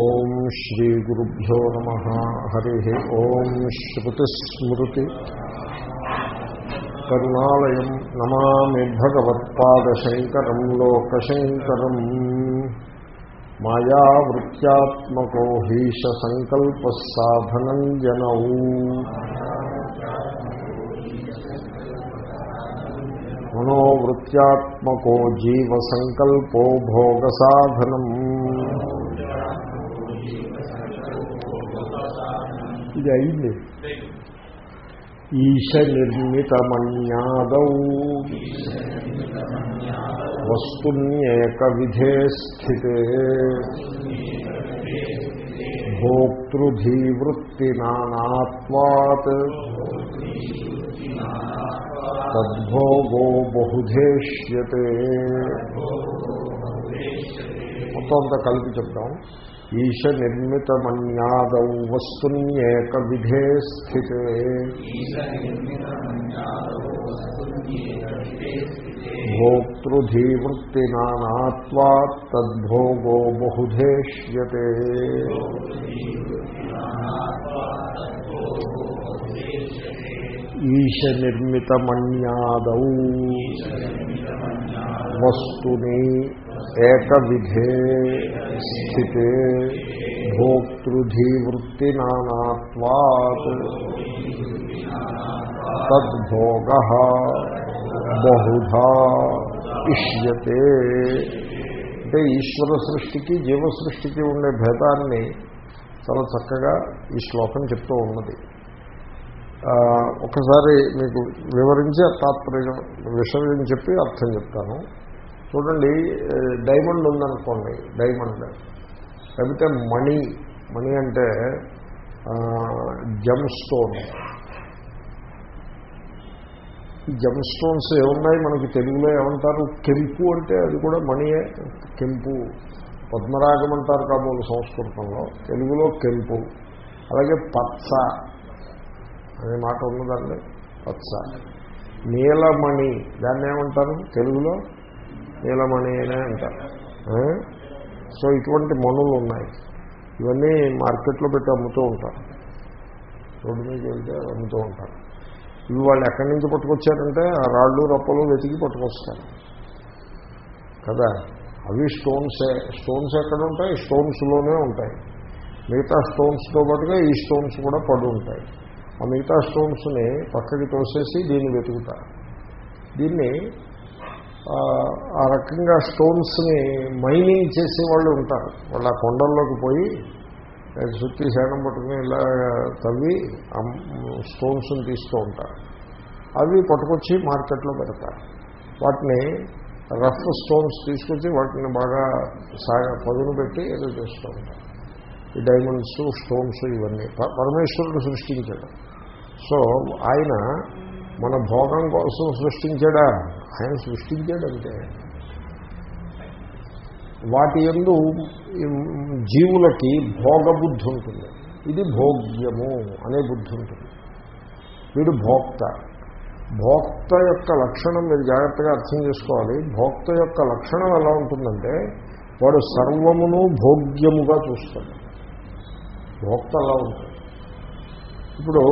ఓం శ్రీ గురుభ్యో నమ. హరి ఓం శ్రుతిస్మృతి. కరుణాలయం నమామి భగవత్పాదశంకరం లోకశంకరం. మాయావృత్యాత్మకో హీశ సంకల్ప సాధనం జనౌ. మనోవృత్యాత్మకో జీవ సంకల్పో ఇది అయింది. ఈశ నిర్మితమన్యాదౌ వస్తున్యేక విధే స్థితే భోక్తృధీవృత్తి నానాత్వాత్ తద్భోగో బహుధేష్యతే. మొత్తం అంతా కలిపి చెప్తాం. ఈశ నిర్మితమన్యాదౌ వస్తున్యేక విధే స్థితే భోక్తృధీవృత్తి నానాత్వాత్ తద్భోగో బహుధేష్యతే ఈశ నిర్మితమన్యాదౌ వస్తుని ఏకవిధే స్థితే భోక్తృధీవృత్తి నానాత్వాత్ తద్భోగ బహుధా ఇష్యతే. అంటే ఈశ్వర సృష్టికి జీవ సృష్టికి ఉండే భేదాన్ని చాలా చక్కగా ఈ శ్లోకం చెప్తూ ఉన్నది. ఒకసారి మీకు వివరించి తాత్పర్యం విషయం చెప్పి అర్థం చెప్తాను. చూడండి డైమండ్ ఉందనుకోండి డైమండ్. లేకపోతే మణి మణి అంటే జమ్ స్టోన్ జమ్ స్టోన్స్ ఏమున్నాయి? మనకి తెలుగులో ఏమంటారు? కెంపు అంటే అది కూడా మణియే కెంపు. పద్మరాగం అంటారు కాబోలు సంస్కృతంలో. తెలుగులో కెంపు. అలాగే పచ్చ. అనే మాట ఉన్నదండి. పచ్చ. నీలమణి. దాన్ని ఏమంటారు? తెలుగులో నీలమణి అనే అంటారు సో ఇటువంటి మణులు ఉన్నాయి. ఇవన్నీ మార్కెట్లో పెట్టి అమ్ముతూ ఉంటారు. రోడ్డు మీద వెళ్తే అమ్ముతూ ఉంటారు. ఇవి వాళ్ళు ఎక్కడి నుంచి పట్టుకొచ్చారంటే ఆ రాళ్ళు రప్పలు వెతికి పట్టుకొస్తారు. కదా? అవి స్టోన్సే స్టోన్స్ ఎక్కడ ఉంటాయి? స్టోన్స్లోనే ఉంటాయి. మిగతా స్టోన్స్తో పాటుగా ఈ స్టోన్స్ కూడా పడి ఉంటాయి. ఆ మిగతా స్టోన్స్ని పక్కకి తోసేసి దీన్ని వెతుకుతారు. దీన్ని ఆ రకంగా స్టోన్స్ని మైనింగ్ చేసే వాళ్ళు ఉంటారు. వాళ్ళు ఆ కొండల్లోకి పోయి సుత్తి శానం పట్టుకుని ఇలా తవ్వి స్టోన్స్ని తీస్తూ ఉంటారు. అవి పట్టుకొచ్చి మార్కెట్లో పెడతారు. వాటిని రఫ్ స్టోన్స్ తీసుకొచ్చి వాటిని బాగా సాగా పదును పెట్టి ఏదో చేస్తూ ఉంటారు. ఈ డైమండ్స్ స్టోన్స్ ఇవన్నీ పరమేశ్వరుడు సృష్టించాడు. సో ఆయన మన భోగం కోసం సృష్టించాడా? ఆయన సృష్టించాడంటే. వాటి ఎందు జీవులకి భోగబుద్ధి ఉంటుంది ఇది భోగ్యము అనే బుద్ధి ఉంటుంది వీడు భోక్త. భోక్త యొక్క లక్షణం మీరు జాగ్రత్తగా అర్థం చేసుకోవాలి. భోక్త యొక్క లక్షణం ఎలా ఉంటుందంటే వాడు సర్వమును భోగ్యముగా చూస్తాడు. భోక్త అలా ఉంటుంది. ఇప్పుడు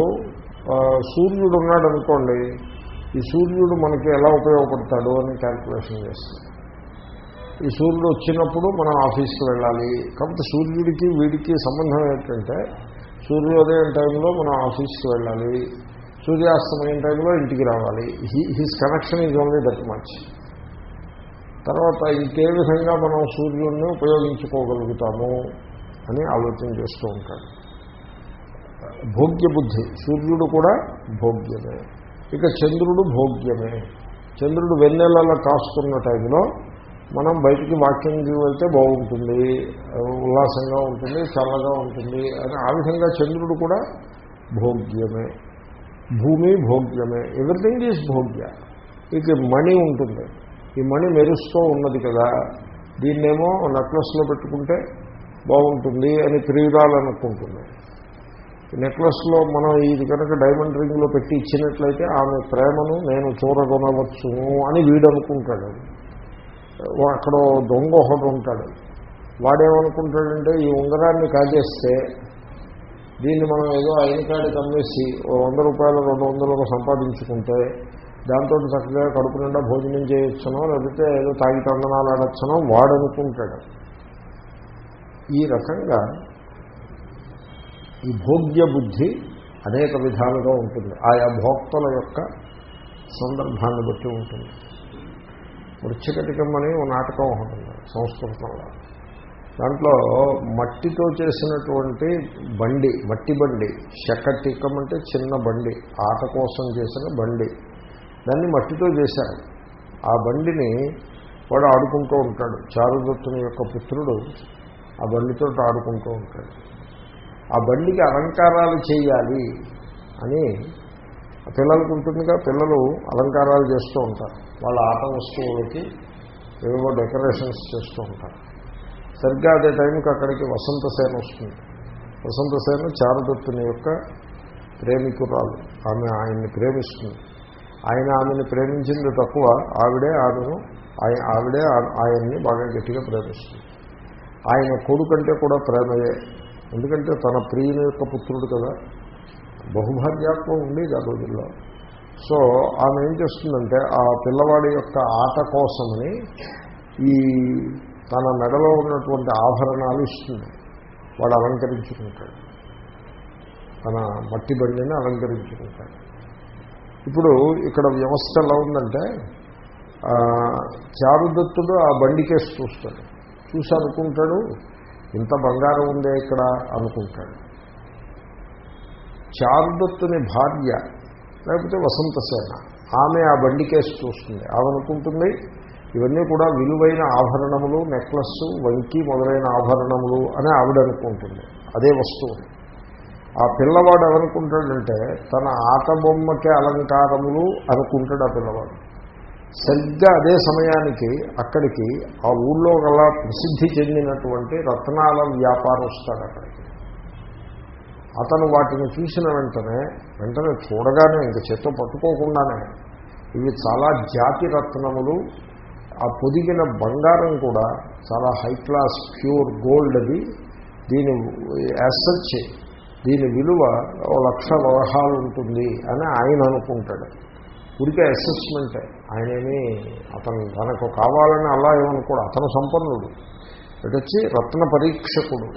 సూర్యుడు ఉన్నాడు అనుకోండి ఈ సూర్యుడు మనకి ఎలా ఉపయోగపడతాడు అని క్యాల్కులేషన్ చేస్తాడు ఈ సూర్యుడు వచ్చినప్పుడు మనం ఆఫీస్కి వెళ్ళాలి. కాబట్టి సూర్యుడికి వీడికి సంబంధం ఏంటంటే సూర్యోదయం టైంలో మనం ఆఫీస్కి వెళ్ళాలి. సూర్యాస్తమయం టైంలో ఇంటికి రావాలి. He his connection is only that much తర్వాత ఇంకే విధంగా మనం సూర్యుడిని ఉపయోగించుకోగలుగుతాము అని ఆలోచన చేస్తూ ఉంటాడు. భోగ్య బుద్ధి సూర్యుడు కూడా భోగ్యమే. ఇక చంద్రుడు భోగ్యమే. చంద్రుడు వెన్నెలలో కాస్తున్న టైంలో మనం బయటికి వాకింగ్కి వెళ్తే బాగుంటుంది ఉల్లాసంగా ఉంటుంది చల్లగా ఉంటుంది అని ఆ విధంగా చంద్రుడు కూడా భోగ్యమే. భూమి భోగ్యమే. Everything is భోగ్య. ఇక మణి ఉంటుంది. ఈ మణి మెరుస్తూ ఉన్నది కదా దీన్నేమో నెక్లెస్లో పెట్టుకుంటే బాగుంటుంది అని ప్రియురాలనుకుంటుంది నెక్లెస్లో మనం ఇది కనుక డైమండ్ రింగ్లో పెట్టి ఇచ్చినట్లయితే ఆమె ప్రేమను నేను చూరగొనవచ్చు అని వీడు అనుకుంటాడు అక్కడ దొంగ ఒకడు ఉంటాడు. వాడేమనుకుంటాడంటే ఈ ఉంగరాన్ని కాజేస్తే దీన్ని మనం ఏదో అయిన కాడికి అమ్మేసి ఓ వంద రూపాయలు రెండు వందలకు సంపాదించుకుంటే దాంతో చక్కగా కడుపు నిండా భోజనం చేయొచ్చునో లేకపోతే ఏదో తాగి తందనాలు ఆడొచ్చునో వాడనుకుంటాడు. ఈ రకంగా ఈ భోగ్య బుద్ధి అనేక విధాలుగా ఉంటుంది. ఆయా భోక్తల యొక్క సందర్భాన్ని బట్టి ఉంటుంది. వృక్షకటికం అని ఓ నాటకం ఉంటుంది సంస్కృతంలో. దాంట్లో మట్టితో చేసినటువంటి బండి మట్టి బండి శకటికం అంటే చిన్న బండి ఆట కోసం చేసిన బండి దాన్ని మట్టితో చేశారు. ఆ బండిని వాడు ఆడుకుంటూ ఉంటాడు. చారుదత్తుని యొక్క పుత్రుడు ఆ బండితో ఆడుకుంటూ ఉంటాడు. ఆ బండికి అలంకారాలు చేయాలి అని పిల్లలకు ఉంటుందిగా పిల్లలు అలంకారాలు చేస్తూ ఉంటారు. వాళ్ళ ఆట వస్తువులకి ఏవో డెకరేషన్స్ చేస్తూ ఉంటారు. సరిగ్గా అదే టైంకి అక్కడికి వసంత సేన వస్తుంది. వసంత సేన చారుదత్తుని యొక్క ప్రేమికురాలు. ఆమె ఆయన్ని ప్రేమిస్తుంది. ఆయన ఆమెను ప్రేమించింది తక్కువ ఆవిడే ఆమెను ఆవిడే ఆయన్ని బాగా గట్టిగా ప్రేమిస్తుంది. ఆయన కొడుకంటే కూడా ప్రేమయే. ఎందుకంటే తన ప్రియుని యొక్క పుత్రుడు కదా. బహుభార్యాత్వం ఉండేది ఆ రోజుల్లో. సో ఆమె ఏం చేస్తుందంటే ఆ పిల్లవాడి యొక్క ఆట కోసమని ఈ తన మెడలో ఉన్నటువంటి ఆభరణాలు ఇస్తుంది. వాడు అలంకరించుకుంటాడు. తన మట్టి బండిని అలంకరించుకుంటాడు. ఇప్పుడు ఇక్కడ వ్యవస్థ ఎలా ఉందంటే చారుదత్తుడు ఆ బండికేసి చూస్తాడు. చూసి అనుకుంటాడు ఇంత బంగారం ఉందే ఇక్కడ అనుకుంటాడు. చారుదత్తుని భార్య లేకపోతే వసంతసేన ఆమె ఆ బండికేసి చూస్తుంది. ఆమె ఇవన్నీ కూడా విలువైన ఆభరణములు నెక్లెస్ వంకి మొదలైన ఆభరణములు అని ఆవిడ అనుకుంటుంది అదే వస్తువు. ఆ పిల్లవాడు ఏమనుకుంటాడంటే తన ఆట బొమ్మకే అలంకారములు అనుకుంటాడు ఆ పిల్లవాడు. సరిగ్గా అదే సమయానికి అక్కడికి ఆ ఊళ్ళో గల ప్రసిద్ధి చెందినటువంటి రత్నాల వ్యాపారం అక్కడికి. అతను వాటిని చూసిన వెంటనే వెంటనే చూడగానే ఇంక చేత్తో పట్టుకోకుండానే ఇవి చాలా జాతి రత్నములు. ఆ పొదిగిన బంగారం కూడా చాలా హై క్లాస్ ప్యూర్ గోల్డ్ అది. దీని యాసర్చ్ దీని విలువ లక్ష వరహాలు ఉంటుంది అని ఆయన అనుకుంటాడు. ఉడికే అసెస్మెంట్ ఆయనేమి అతను తనకు కావాలని అలా ఏమనుకోడు. అతను సంపన్నుడు. ఇటు వచ్చి రత్న పరీక్షకుడు.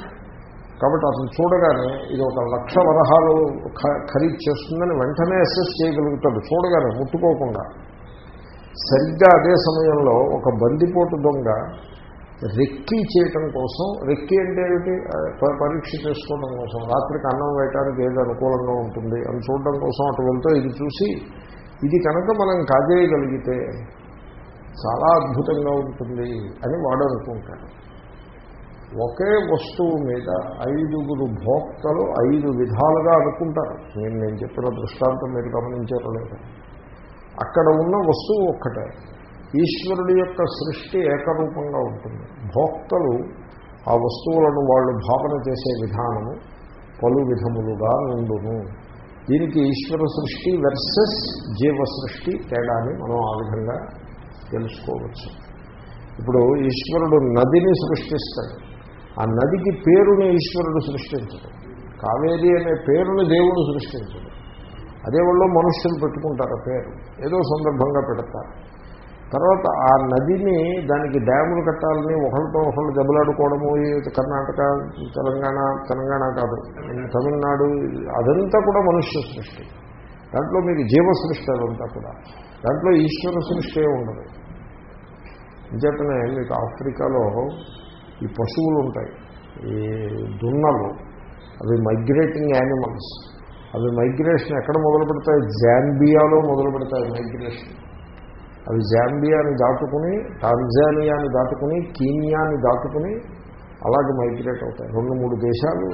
కాబట్టి అతను చూడగానే ఇది ఒక లక్ష వరహాలు ఖరీదు చేస్తుందని వెంటనే అసెస్ చేయగలుగుతాడు. చూడగానే ముట్టుకోకుండా. సరిగ్గా అదే సమయంలో ఒక బందిపోటు దొంగ రెక్కి చేయటం కోసం రెక్కి అంటే ఏమిటి? పరీక్ష చేసుకోవడం కోసం. రాత్రికి అన్నం వేయటానికి ఏది అనుకూలంగా ఉంటుంది అని చూడడం కోసం అటు వెళ్తే ఇది చూసి ఇది కనుక మనం కాజేయగలిగితే చాలా అద్భుతంగా ఉంటుంది అని వాడు అనుకుంటాడు. ఒకే వస్తువు మీద ఐదుగురు భోక్తలు ఐదు విధాలుగా అనుకుంటారు. నేను నేను చెప్పిన దృష్టాంతం మీరు గమనించారో లేదు. అక్కడ ఉన్న వస్తువు ఒక్కటే. ఈశ్వరుడి యొక్క సృష్టి ఏకరూపంగా ఉంటుంది. భోక్తలు ఆ వస్తువులను వాళ్ళు భావన చేసే విధానము పలు విధములుగా ఉండును. దీనికి ఈశ్వర సృష్టి వెర్సెస్ జీవ సృష్టి తేడాన్ని మనం ఆ విధంగా తెలుసుకోవచ్చు. ఇప్పుడు ఈశ్వరుడు నదిని సృష్టిస్తాడు. ఆ నదికి పేరుని ఈశ్వరుడు సృష్టించడు. కావేరి అనే పేరుని దేవుడు సృష్టించడు. అదే వాళ్ళు మనుష్యులు పెట్టుకుంటారు పేరు. ఏదో సందర్భంగా పెడతారు. తర్వాత ఆ నదిని దానికి డ్యాములు కట్టాలని ఒకళ్ళతో ఒకళ్ళు దెబ్బలాడుకోవడము ఈ కర్ణాటక తెలంగాణ తెలంగాణ కాదు తమిళనాడు అదంతా కూడా మనుష్య సృష్టి. దాంట్లో మీకు జీవ సృష్టి అదంతా కూడా. దాంట్లో ఈశ్వర సృష్టి ఉండదు. అంచేతనే మీకు ఆఫ్రికాలో ఈ పశువులు ఉంటాయి ఈ దున్నలు అవి మైగ్రేటింగ్ యానిమల్స్ అవి మైగ్రేషన్ ఎక్కడ మొదలు పెడతాయి జాంబియాలో మొదలు పెడతాయి మైగ్రేషన్ అవి జాంబియాని దాటుకుని టాంజానియాని దాటుకుని కీనియాని దాటుకుని అలాగే మైగ్రేట్ అవుతాయి. రెండు మూడు దేశాలు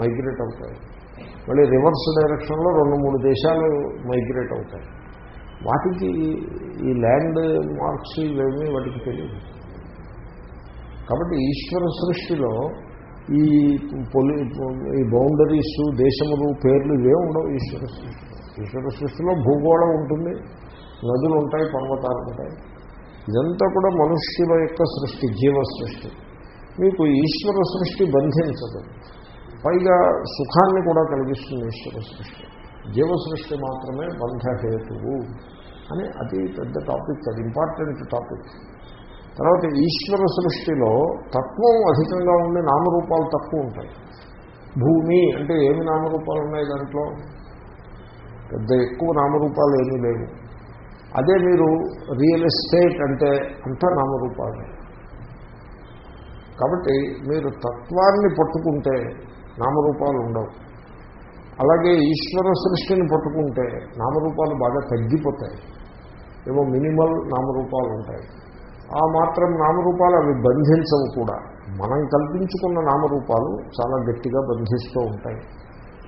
మైగ్రేట్ అవుతాయి. మళ్ళీ రివర్స్ డైరెక్షన్లో రెండు మూడు దేశాలు మైగ్రేట్ అవుతాయి. వాటికి ఈ ల్యాండ్ మార్క్స్ ఇవేమీ వాటికి తెలియదు. కాబట్టి ఈశ్వర సృష్టిలో ఈ పొలి ఈ బౌండరీస్ దేశములు పేర్లు ఇవే ఉండవు ఈశ్వర సృష్టిలో. ఈశ్వర సృష్టిలో భూగోళం ఉంటుంది. నదులు ఉంటాయి పర్వతాలు ఉంటాయి ఇదంతా కూడా మనుష్యుల యొక్క సృష్టి జీవ సృష్టి. మీకు ఈశ్వర సృష్టి బంధించదు. పైగా సుఖాన్ని కూడా కలిగిస్తుంది ఈశ్వర సృష్టి. జీవ సృష్టి మాత్రమే బంధహేతువు అని అది పెద్ద టాపిక్ అది ఇంపార్టెంట్ టాపిక్ తర్వాత ఈశ్వర సృష్టిలో తత్వం అధికంగా ఉండే నామరూపాలు తక్కువ ఉంటాయి. భూమి అంటే ఏమి నామరూపాలు ఉన్నాయి దాంట్లో? పెద్ద ఎక్కువ నామరూపాలు ఏమీ లేవు. అదే మీరు రియల్ ఎస్టేట్ అంటే అంతా నామరూపాలు కాబట్టి మీరు తత్వాన్ని పట్టుకుంటే నామరూపాలు ఉండవు. అలాగే ఈశ్వర సృష్టిని పట్టుకుంటే నామరూపాలు బాగా తగ్గిపోతాయి. ఏవో మినిమల్ నామరూపాలు ఉంటాయి. ఆ మాత్రం నామరూపాలు అవి బంధించవు కూడా. మనం కల్పించుకున్న నామరూపాలు చాలా గట్టిగా బంధిస్తూ ఉంటాయి.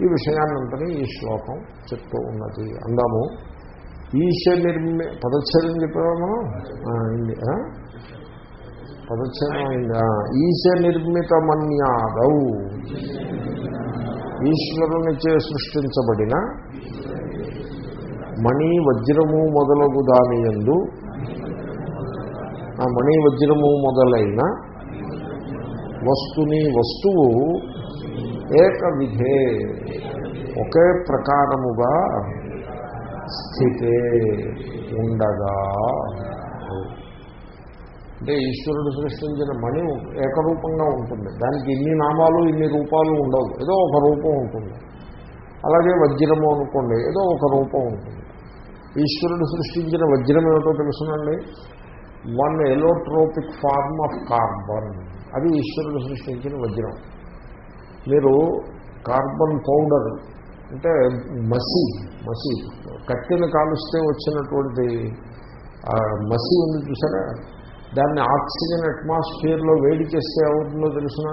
ఈ విషయాన్నంతని ఈ శ్లోకం చెప్తూ ఉన్నది. అందాము. ఈశ నిర్మి పదచ్ఛేదం చెప్పావా మనం? ఆ, అయింది. పదచ్ఛేదం ఈశ నిర్మిత ఈశ్వరునిచే సృష్టించబడిన మణి వజ్రము మొదలగు దాని ఎందు ఆ మణి వజ్రము మొదలైన వస్తుని వస్తువు ఏక విధే ఒకే ప్రకారముగా స్థితే ఉండగా అంటే. ఈశ్వరుడు సృష్టించిన మణి ఏకరూపంగా ఉంటుంది. దానికి ఇన్ని నామాలు ఇన్ని రూపాలు ఉండవు. ఏదో ఒక రూపం ఉంటుంది. అలాగే వజ్రము అనుకోండి ఏదో ఒక రూపం ఉంటుంది. ఈశ్వరుడు సృష్టించిన వజ్రం ఏమిటో తెలుసునండి? One allotropic form of carbon అది ఈశ్వరుడు సృష్టించిన వజ్రం. మీరు కార్బన్ పౌడర్ అంటే మసి మసి. కట్టెను కాలుస్తే వచ్చినటువంటి మసి ఉంది చూసారా? దాన్ని ఆక్సిజన్ అట్మాస్ఫియర్లో వేడి చేస్తే అవుతుందో తెలిసిన?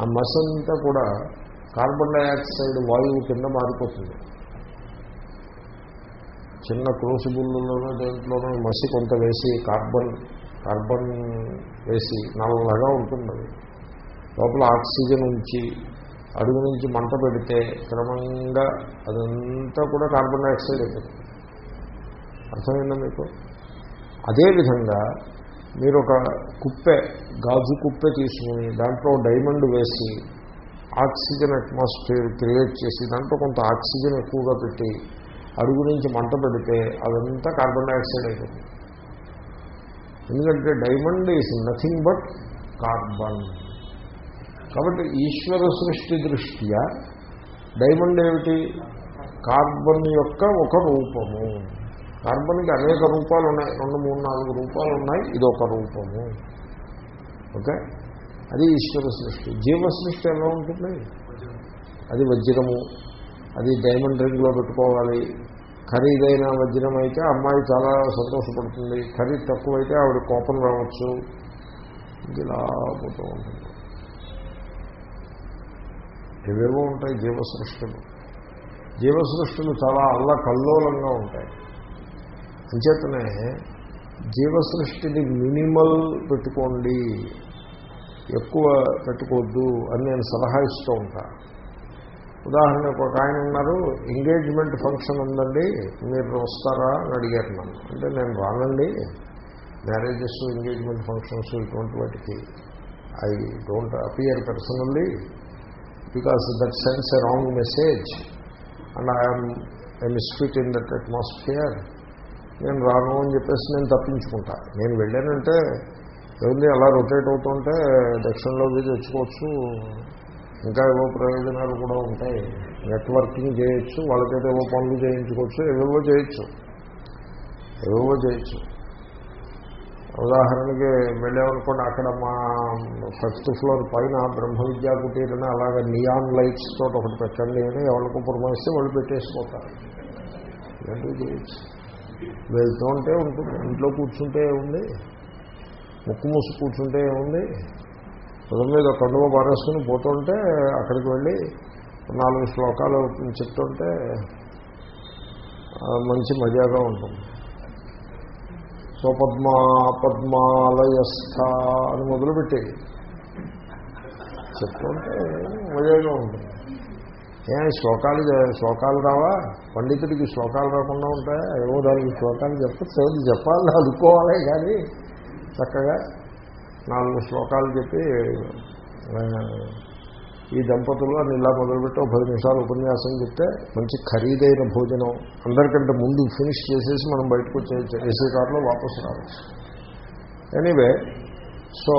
ఆ మసి అంతా కూడా కార్బన్ డైఆక్సైడ్ వాయువు కింద మారిపోతుంది. చిన్న క్రూసిబుల్లోనూ దేంట్లోనూ మసి కొంత వేసి కార్బన్ కార్బన్ వేసి నల్లగా ఉంటుంది. లోపల ఆక్సిజన్ ఉంచి అడుగు నుంచి మంట పెడితే క్రమంగా అదంతా కూడా కార్బన్ డైఆక్సైడ్ అయిపోతుంది. అర్థమైందా మీకు? అదేవిధంగా మీరు ఒక కుప్పె గాజు కుప్పె తీసుకుని దాంట్లో డైమండ్ వేసి ఆక్సిజన్ అట్మాస్ఫియర్ క్రియేట్ చేసి దాంట్లో కొంత ఆక్సిజన్ ఎక్కువగా పెట్టి అడుగు నుంచి మంట పెడితే అదంతా కార్బన్ డైఆక్సైడ్ అయిపోతుంది. ఎందుకంటే diamond is nothing but carbon. కాబట్టి ఈశ్వర సృష్టి దృష్ట్యా డైమండ్ ఏమిటి? కార్బన్ యొక్క ఒక రూపము. కార్బన్కి అనేక రూపాలు ఉన్నాయి. రెండు మూడు నాలుగు రూపాలు ఉన్నాయి. ఇది ఒక రూపము. ఓకే? అది ఈశ్వర సృష్టి. జీవ సృష్టి ఎలా ఉంటుంది? అది వజ్రము. అది డైమండ్ రింగ్లో పెట్టుకోవాలి. ఖరీదైన వజ్రం అయితే అమ్మాయి చాలా సంతోషపడుతుంది. ఖరీదు తక్కువైతే ఆవిడ కోపం రావచ్చు. ఇలా పోతూ ఏవేవో ఉంటాయి జీవసృష్టిలు. జీవసృష్టిలు చాలా అల్ల కల్లోలంగా ఉంటాయి. అంచేతనే జీవసృష్టిని మినిమల్ పెట్టుకోండి ఎక్కువ పెట్టుకోవద్దు అని నేను సలహా ఇస్తూ ఉంటాను ఉదాహరణకు ఒక ఆయన ఉన్నారు ఎంగేజ్మెంట్ ఫంక్షన్ ఉందండి మీరు వస్తారా? అని అడిగారు నన్ను. అంటే నేను రానండి మ్యారేజెస్ ఎంగేజ్మెంట్ ఫంక్షన్స్ ఇటువంటి వాటికి I don't appear personally because that a wrong message message and am I misfit in that atmosphere. నేను రాను అని చెప్పేసి నేను తప్పించుకుంటా. నేను వెళ్ళానంటే ఏముంది అలా రొటేట్ అవుతుంటే దక్షిణలో వీధి తెచ్చుకోవచ్చు. ఇంకా ఏవో ప్రయోజనాలు కూడా ఉంటాయి. నెట్వర్కింగ్ చేయొచ్చు. వాళ్ళకైతే ఏవో పనులు చేయించుకోవచ్చు. ఏవేవో చేయొచ్చు. ఏవేవో చేయొచ్చు. ఉదాహరణకి వెళ్ళామనుకోండి అక్కడ మా ఫస్ట్ ఫ్లోర్ పైన బ్రహ్మ విద్యా కుటీరని అలాగే నియాన్ లైట్స్ తోటి ఒకటి పెట్టండి అని ఎవరికి పురమాయిస్తే వాళ్ళు పెట్టేసిపోతారు. వెళ్తూ ఉంటే ఉంటుంది ఇంట్లో కూర్చుంటే ఉంది ముక్కు మూసి కూర్చుంటే ఉంది పొలం మీద కండువ పారేసుకుని పోతుంటే అక్కడికి వెళ్ళి నాలుగు శ్లోకాలు చెప్తుంటే మంచి మజాగా ఉంటుంది. స్వపద్మా పద్మాలయస్థ అని మొదలుపెట్టి చెప్తుంటే మజాగా ఉంటుంది ఏ శ్లోకాలు శ్లోకాలు రావా? పండితుడికి శ్లోకాలు రాకుండా ఉంటాయా? ఏవో దానికి శ్లోకాలు చెప్పచ్చు అది చెప్పాలి అదుకోవాలి కానీ చక్కగా నాలుగు శ్లోకాలు చెప్పి ఈ దంపతులు అని ఇలా మొదలుపెట్టి ఒక పది నిమిషాలు ఉపన్యాసం చెప్తే మంచి ఖరీదైన భోజనం. అందరికంటే ముందు ఫినిష్ చేసేసి మనం బయటకు వచ్చేయచ్చు ఏసీ కార్లో వాపసు రావచ్చు. ఎనీవే సో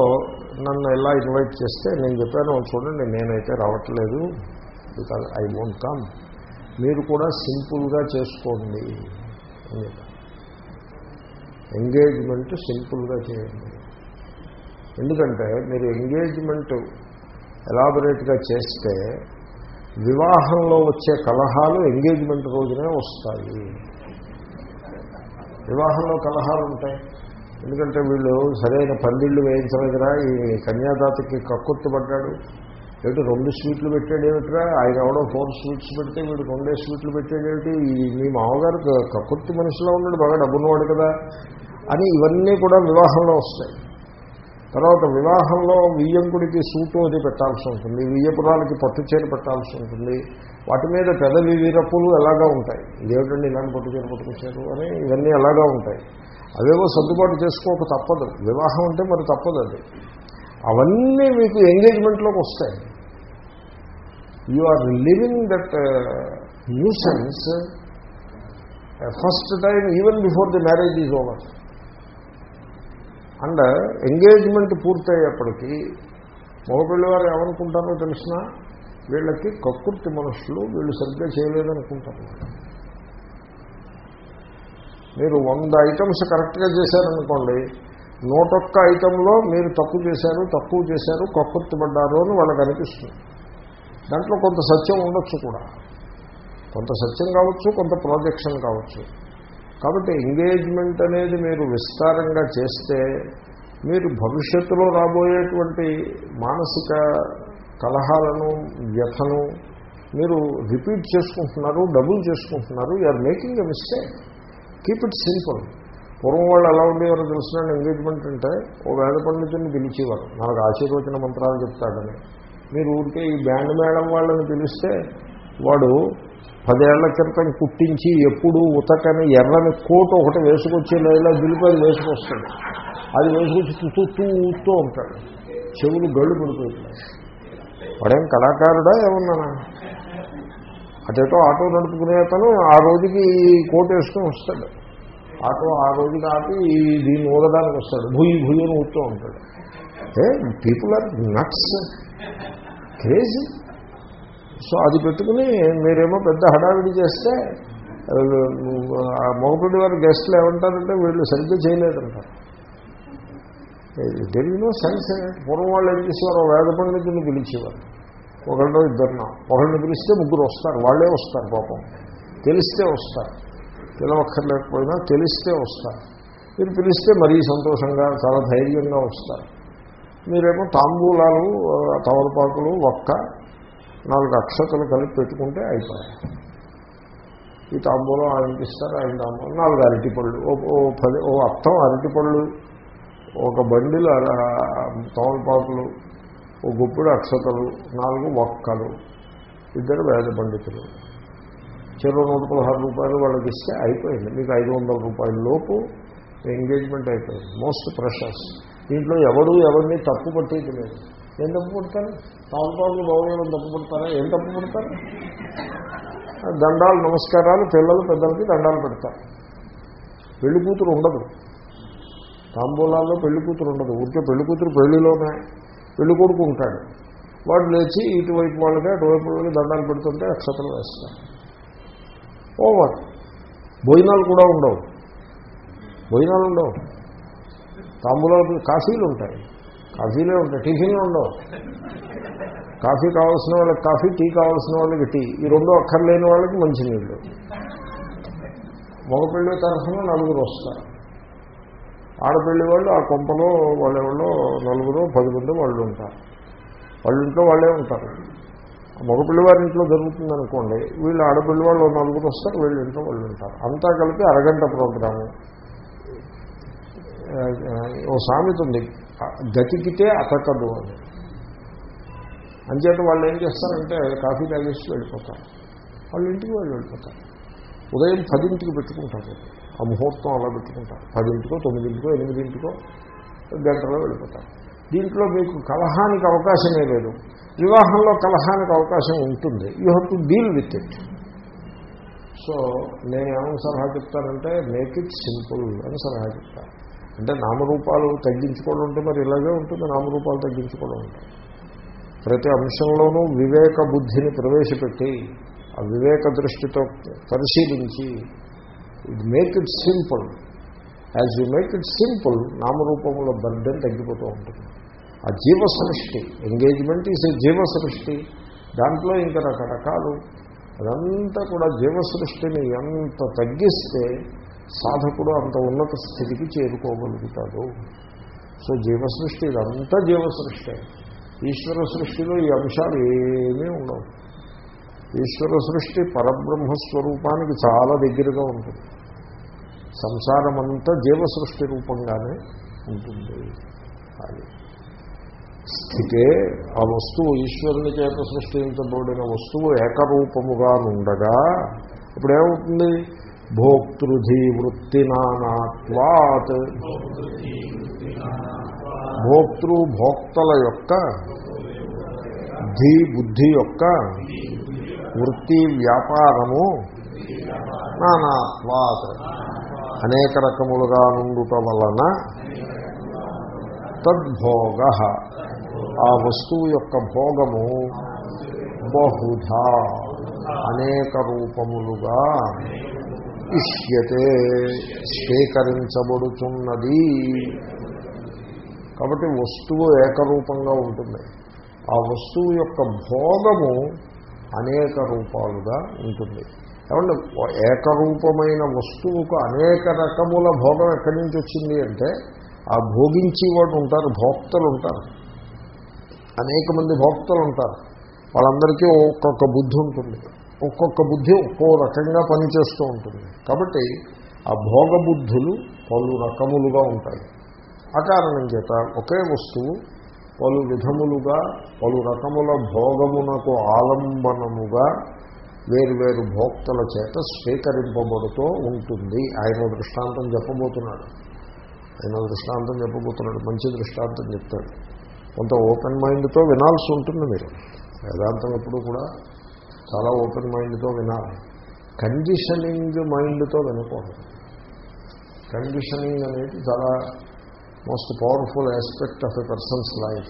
నన్ను ఎలా ఇన్వైట్ చేస్తే నేను చెప్పాను చూడండి నేనైతే రావట్లేదు. బికాజ్ ఐ వోంట్ కమ్ మీరు కూడా సింపుల్గా చేసుకోండి అని ఎంగేజ్మెంట్ సింపుల్గా చేయండి. ఎందుకంటే మీరు ఎంగేజ్మెంట్ ఎలాబొరేట్గా చేస్తే వివాహంలో వచ్చే కలహాలు ఎంగేజ్మెంట్ రోజునే వస్తాయి. వివాహంలో కలహాలు ఉంటాయి. ఎందుకంటే వీళ్ళు సరైన పందిళ్ళు వేయించలేదురా ఈ కన్యాదాతకి కక్కుర్తిపడ్డాడు ఏమిటి రెండు స్వీట్లు పెట్టాడు ఏమిటిరా? ఆయన ఎవడో ఫోర్ స్వీట్స్ పెడితే వీడు రెండే స్వీట్లు పెట్టాడు ఏమిటి? మీ మామగారు క- కక్కుర్తి మనిషిలో ఉన్నాడు బాగా డబ్బున్నవాడు కదా అని ఇవన్నీ కూడా వివాహంలో వస్తాయి. తర్వాత వివాహంలో వియ్యంకుడికి సూటు అది పెట్టాల్సి ఉంటుంది. వియ్యపురాలకి పట్టు చీర పెట్టాల్సి ఉంటుంది. వాటి మీద పెదవి వీరప్పులు ఎలాగా ఉంటాయి? ఇదేమిటండి ఇలాంటి పట్టు చీర పట్టుకొచ్చారు అని ఇవన్నీ ఎలాగా ఉంటాయి? అవేవో సర్దుబాటు చేసుకోక తప్పదు. వివాహం అంటే మరి తప్పదు అది. అవన్నీ మీకు ఎంగేజ్మెంట్లోకి వస్తాయి. You are living that nuisance first time even before the marriage is over. And engagement పూర్తయ్యేప్పటికీ మగపిల్లి వారు ఏమనుకుంటారో తెలిసిన వీళ్ళకి కక్కుర్తి మనుషులు వీళ్ళు సరిగ్గా చేయలేదనుకుంటారు. మీరు వంద ఐటమ్స్ కరెక్ట్గా చేశారనుకోండి నూటొక్క ఐటంలో మీరు తప్పు చేశారు తక్కువ చేశారు కకృతి పడ్డారు అని వాళ్ళకి అనిపిస్తుంది. దాంట్లో కొంత సత్యం ఉండొచ్చు కూడా. కొంత సత్యం కావచ్చు కొంత ప్రాజెక్షన్ కావచ్చు. కాబట్టి ఎంగేజ్మెంట్ అనేది మీరు విస్తారంగా చేస్తే మీరు భవిష్యత్తులో రాబోయేటువంటి మానసిక కలహాలను వ్యథను మీరు రిపీట్ చేసుకుంటున్నారు డబుల్ చేసుకుంటున్నారు. Are making a mistake keep it simple పూర్వం వాళ్ళు ఎలా ఉండేవారో తెలిసిన ఎంగేజ్మెంట్ అంటే ఓ వేద పండితుడిని పిలిచేవారు. నాకు ఆశీర్వచన మంత్రాలు చెప్తాడని. మీరు ఊరికే ఈ బ్యాండ్ మేడం వాళ్ళని పిలిస్తే వాడు పదేళ్ళ క్రితం కుట్టించి ఎప్పుడు ఉతకని ఎర్రని కోటు ఒకటి వేసుకొచ్చి లేదా దిలిపది వేసుకొస్తాడు. అది వేసుకొచ్చి చుట్టూ ఊతూ ఉంటాడు. చెవులు గళ్ళు పడిపోతున్నాయి వాడేం కళాకారుడా ఏమన్నానా అటేటో ఆటో నడుపుకునే అతను ఆ రోజుకి కోటు వేసుకుని వస్తాడు. ఆటో ఆ రోజుకి ఆపి దీన్ని ఊదడానికి వస్తాడు. భూయి భూయి అని ఊతూ ఉంటాడు. ఏ people are nuts crazy so అది పెట్టుకుని మీరేమో పెద్ద హడావిడి చేస్తే ఆ మగపిడి వారి గెస్ట్లు ఏమంటారంటే వీళ్ళు సరిగ్గా చేయలేదంటారు. తెలియనో సైన్స్ పూర్వం వాళ్ళు ఏం చేసేవారు? వేద పండితుని పిలిచేవారు. ఒకళ్ళో ఇద్దరునో. ఒకళ్ళని పిలిస్తే ముగ్గురు వస్తారు. వాళ్ళే వస్తారు పాపం. తెలిస్తే వస్తారు. పిలవక్కర్లేకపోయినా తెలిస్తే వస్తారు. మీరు పిలిస్తే మరీ సంతోషంగా చాలా ధైర్యంగా వస్తారు. మీరేమో తాంబూలాలు తవలపాకులు ఒక్క నాలుగు అక్షతలు కలిపి పెట్టుకుంటే అయిపోయాయి. ఈ తాంబూలం ఆయనకి ఇస్తారు ఆయన తాంబూలం. నాలుగు అరటిపళ్ళు. ఓ ఓ పది ఓ అర్థం అరటిపళ్ళు ఒక బండిలు అలా ఓ గుప్పుడు అక్షతలు నాలుగు ఒక్కలు ఇద్దరు వేద పండితులు. చెరువు నూట పదహారు రూపాయలు వాళ్ళకి ఇస్తే అయిపోయింది. మీకు ఐదు వందల రూపాయల లోపు ఎంగేజ్మెంట్ అయిపోయింది. మోస్ట్ ప్రెషర్స్ దీంట్లో ఎవరు ఎవరిని తప్పు పట్టేది లేదు నేను తప్పు పడతాను తాగుపాకులు బాగులేమని తప్పు పడతారా? ఏం తప్పు పెడతారు? దండాలు నమస్కారాలు పిల్లలు పెద్దలకి దండాలు పెడతారు. పెళ్ళి కూతురు ఉండదు. తాంబూలాల్లో పెళ్ళి కూతురు ఉండదు. ఊరికే పెళ్ళి కూతురు పెళ్ళిలోనే పెళ్ళి కొడుకు ఉంటాడు. వాడు లేచి ఇటువైపు వాళ్ళకి అటువైపు వాళ్ళకి దండాలు పెడుతుంటే అక్షతలు వేస్తారు. ఓవర్. భోజనాలు కూడా ఉండవు. భోజనాలు ఉండవు. తాంబూలాలు కాఫీలు ఉంటాయి. కాఫీలే ఉంటాయి. టిఫిన్లు ఉండవు. కాఫీ కావాల్సిన వాళ్ళకి కాఫీ టీ కావాల్సిన వాళ్ళకి టీ. ఈ రెండు అక్కర్లేని వాళ్ళకి మంచినీళ్ళు. మగపిల్లి తరఫున నలుగురు వస్తారు. ఆడపిల్లి వాళ్ళు ఆ కొంపలో వాళ్ళెవరో నలుగురు పది మంది వాళ్ళు ఉంటారు. వాళ్ళ ఇంట్లో వాళ్ళే ఉంటారు. మగపిల్లి వారి ఇంట్లో జరుగుతుంది అనుకోండి వీళ్ళు ఆడపిల్లి వాళ్ళు నలుగురు వస్తారు వీళ్ళ ఇంట్లో వాళ్ళు ఉంటారు. అంతా కలిపి అరగంట ప్రోగ్రాము. ఓ సామెత ఉంది. గతికితే అతకదు అని. అంచేత వాళ్ళు ఏం చేస్తారంటే కాఫీ తాగేసి వెళ్ళిపోతారు. వాళ్ళ ఇంటికి వాళ్ళు వెళ్ళిపోతారు. ఉదయం పదింటికి పెట్టుకుంటారు. ఆ ముహూర్తం అలా పెట్టుకుంటారు. పదింటికో తొమ్మిదింటికో ఎనిమిదింటికో గంటలో వెళ్ళిపోతారు. దీంట్లో మీకు కలహానికి అవకాశమే లేదు. వివాహంలో కలహానికి అవకాశం ఉంటుంది. You have to deal with it. So నేను సలహా చెప్తానంటే మేక్ ఇట్ సింపుల్ అని సలహా చెప్తాను. అంటే నామరూపాలు తగ్గించుకోవడం ఉంటే మరి ఇలాగే ఉంటుంది. నామరూపాలు తగ్గించుకోవడం ఉంటాయి ప్రతి అంశంలోనూ వివేక బుద్ధిని ప్రవేశపెట్టి ఆ వివేక దృష్టితో పరిశీలించి it make it simple. As you make it simple నామరూపంలో burden తగ్గిపోతూ ఉంటుంది. ఆ జీవ సృష్టి ఎంగేజ్మెంట్ ఈజ్ ఏ జీవ సృష్టి దాంట్లో ఇంకా రకరకాలు. అదంతా కూడా జీవ సృష్టిని ఎంత తగ్గిస్తే సాధకుడు అంత ఉన్నత స్థితికి చేరుకోగలుగుతాడు. సో జీవ సృష్టి ఇదంతా జీవ సృష్టి ఈశ్వర సృష్టిలో ఈ అంశాలు ఏమీ ఉండవు. ఈశ్వర సృష్టి పరబ్రహ్మస్వరూపానికి చాలా దగ్గరగా ఉంటుంది. సంసారం అంతా జీవ సృష్టి రూపంగానే ఉంటుంది. అది. స్థితే ఆ వస్తువు ఈశ్వరుని చేత సృష్టించబడిన వస్తువు ఏకరూపముగా ఉండగా ఇప్పుడేమవుతుంది? భోక్తృధి వృత్తి నానాత్వాత్ భోక్తృ భోక్తల యొక్క ధి బుద్ధి యొక్క వృత్తి వ్యాపారము నానాత్వాత్. అనేక రకములుగా నుండుట వలన తద్భోగ. ఆ వస్తువు యొక్క భోగము బహుధా. అనేక రూపములుగా ఇష్యతే స్వీకరించబడుతున్నది కాబట్టి వస్తువు ఏకరూపంగా ఉంటుంది. ఆ వస్తువు యొక్క భోగము అనేక రూపాలుగా ఉంటుంది. ఏమంటే ఏకరూపమైన వస్తువుకు అనేక రకముల భోగం ఎక్కడి నుంచి వచ్చింది అంటే ఆ భోగించేవాడు ఉంటారు భోక్తలు ఉంటారు. అనేక మంది భోక్తలు ఉంటారు. వాళ్ళందరికీ ఒక్కొక్క బుద్ధి ఉంటుంది. ఒక్కొక్క బుద్ధి ఒక్కో రకంగా పనిచేస్తూ ఉంటుంది. కాబట్టి ఆ భోగబుద్ధులు పలు రకములుగా ఉంటాయి. ఆ కారణం చేత ఒకే వస్తువు పలు విధములుగా పలు రకముల భోగమునకు ఆలంబనముగా వేరువేరు భోక్తల చేత స్వీకరింపబడుతూ ఉంటుంది. ఆయన దృష్టాంతం చెప్పబోతున్నాడు. ఆయన దృష్టాంతం చెప్పబోతున్నాడు. మంచి దృష్టాంతం చెప్తాడు. కొంత ఓపెన్ మైండ్తో వినాల్సి ఉంటుంది మీరు. వేదాంతం ఎప్పుడు కూడా చాలా ఓపెన్ మైండ్తో వినాలి. కండిషనింగ్ మైండ్తో వినకూడదు. కండిషనింగ్ అనేది చాలా most powerful aspect of a person's life.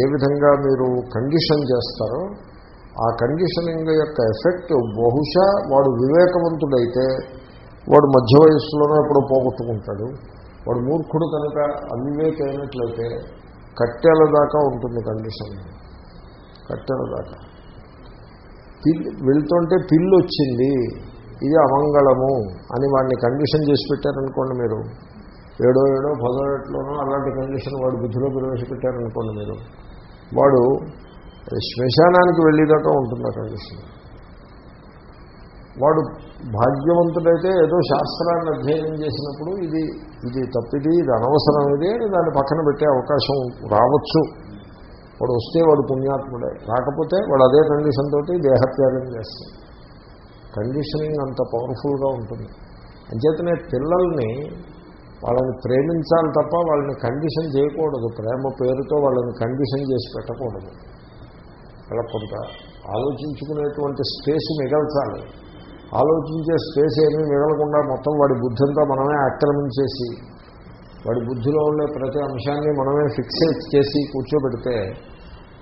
ఏ విధంగా మీరు కండిషన్ చేస్తారో ఆ కండిషనింగ్ యొక్క ఎఫెక్ట్ బహుశా వాడు వివేకవంతుడైతే వాడు మధ్య వయస్సులోనే ఎప్పుడో పోగొట్టుకుంటాడు. వాడు మూర్ఖుడు కనుక అవివేక అయినట్లయితే కట్టెల దాకా ఉంటుంది కండిషన్. కట్టెల దాకా. పిల్లి వెళ్తుంటే పిల్లు వచ్చింది ఇది అమంగళము అని వాడిని కండిషన్ చేసి పెట్టారనుకోండి మీరు. ఏడో ఏడో పదో ఏట్లోనో అలాంటి కండిషన్ వాడు బుద్ధిలో ప్రవేశపెట్టారనుకోండి మీరు. వాడు శ్మశానానికి వెళ్ళేదాకా ఉంటుంది ఆ కండిషన్. వాడు భాగ్యవంతుడైతే ఏదో శాస్త్రాన్ని అధ్యయనం చేసినప్పుడు ఇది ఇది తప్పిది ఇది అనవసరం ఇది అని దాన్ని పక్కన పెట్టే అవకాశం రావచ్చు. వాడు వస్తే వాడు పుణ్యాత్ముడే. రాకపోతే వాడు అదే కండిషన్ తోటి దేహత్యాగం చేస్తాడు. కండిషనింగ్ అంత పవర్ఫుల్గా ఉంటుంది. అంచేతనే పిల్లల్ని వాళ్ళని ప్రేమించాలి తప్ప వాళ్ళని కండిషన్ చేయకూడదు. ప్రేమ పేరుతో వాళ్ళని కండిషన్ చేసి పెట్టకూడదు. వాళ్ళకు కొంత ఆలోచించుకునేటువంటి స్పేస్ మిగల్చాలి. ఆలోచించే స్పేస్ ఏమీ మిగలకుండా మొత్తం వాడి బుద్ధంతా మనమే ఆక్రమించేసి వాడి బుద్ధిలో ఉండే ప్రతి అంశాన్ని మనమే ఫిక్సేట్ చేసి కూర్చోబెడితే